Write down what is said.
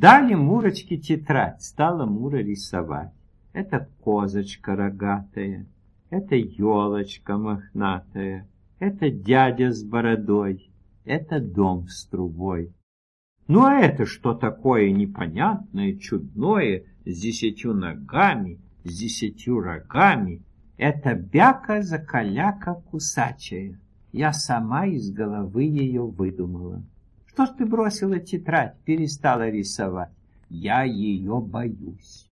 Дали Мурочке тетрадь, стала Мура рисовать. Это козочка рогатая, это елочка мохнатая, это дядя с бородой, это дом с трубой. Ну а это что такое непонятное, чудное, с десятью ногами, с десятью рогами? Это бяка-закаляка кусачая. Я сама из головы ее выдумала. Что ж ты бросила тетрадь, перестала рисовать? Я ее боюсь.